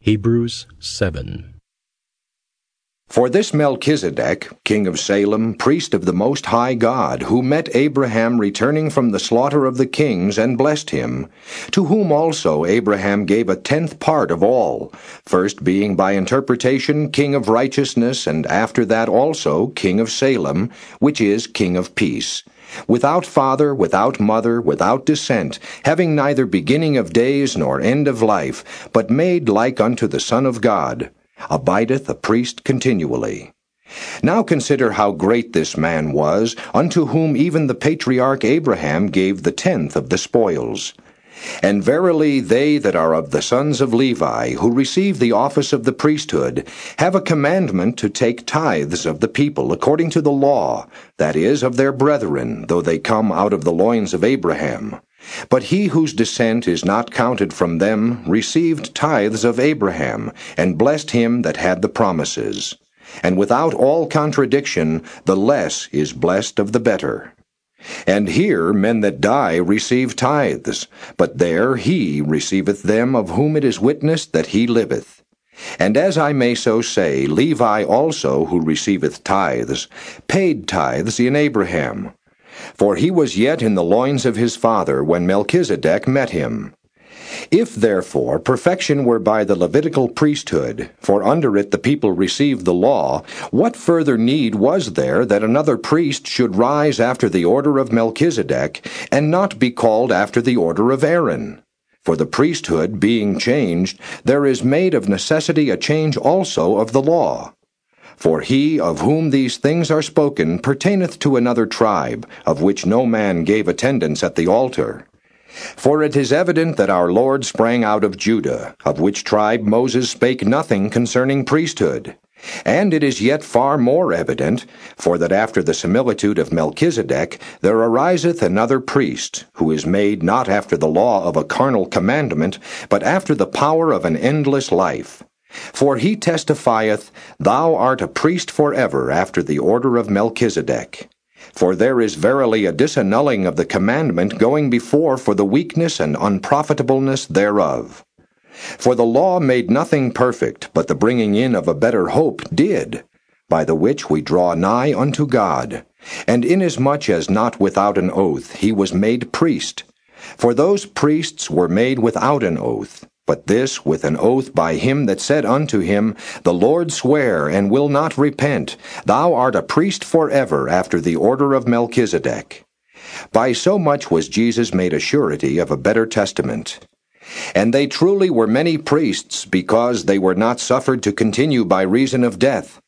Hebrews 7. For this Melchizedek, king of Salem, priest of the Most High God, who met Abraham returning from the slaughter of the kings and blessed him, to whom also Abraham gave a tenth part of all, first being by interpretation king of righteousness, and after that also king of Salem, which is king of peace. Without father, without mother, without descent, having neither beginning of days nor end of life, but made like unto the Son of God, abideth a priest continually. Now consider how great this man was, unto whom even the patriarch Abraham gave the tenth of the spoils. And verily they that are of the sons of Levi, who receive the office of the priesthood, have a commandment to take tithes of the people according to the law, that is, of their brethren, though they come out of the loins of Abraham. But he whose descent is not counted from them received tithes of Abraham, and blessed him that had the promises. And without all contradiction, the less is blessed of the better. And here men that die receive tithes, but there he receiveth them of whom it is witnessed that he liveth. And as I may so say, Levi also, who receiveth tithes, paid tithes in Abraham. For he was yet in the loins of his father when Melchizedek met him. If therefore perfection were by the Levitical priesthood, for under it the people received the law, what further need was there that another priest should rise after the order of Melchizedek, and not be called after the order of Aaron? For the priesthood being changed, there is made of necessity a change also of the law. For he of whom these things are spoken pertaineth to another tribe, of which no man gave attendance at the altar. For it is evident that our Lord sprang out of Judah, of which tribe Moses spake nothing concerning priesthood. And it is yet far more evident, for that after the similitude of Melchizedek there ariseth another priest, who is made not after the law of a carnal commandment, but after the power of an endless life. For he testifieth, Thou art a priest for ever after the order of Melchizedek. For there is verily a disannulling of the commandment going before for the weakness and unprofitableness thereof. For the law made nothing perfect, but the bringing in of a better hope did, by the which we draw nigh unto God. And inasmuch as not without an oath he was made priest. For those priests were made without an oath, but this with an oath by him that said unto him, The Lord sware, and will not repent, Thou art a priest for ever after the order of Melchizedek. By so much was Jesus made a surety of a better testament. And they truly were many priests, because they were not suffered to continue by reason of death.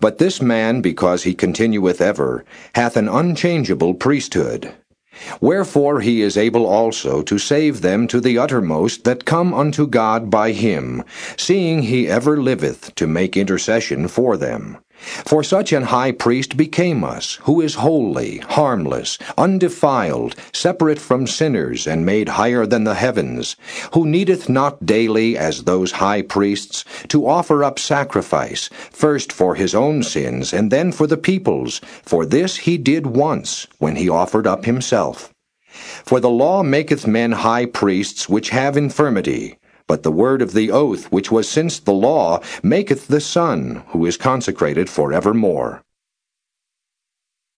But this man, because he continueth ever, hath an unchangeable priesthood. Wherefore he is able also to save them to the uttermost that come unto God by him, seeing he ever liveth to make intercession for them. For such an high priest became us, who is holy, harmless, undefiled, separate from sinners, and made higher than the heavens, who needeth not daily, as those high priests, to offer up sacrifice, first for his own sins, and then for the people's, for this he did once, when he offered up himself. For the law maketh men high priests which have infirmity, but the word of the oath, which was since the law, maketh the Son, who is consecrated for evermore.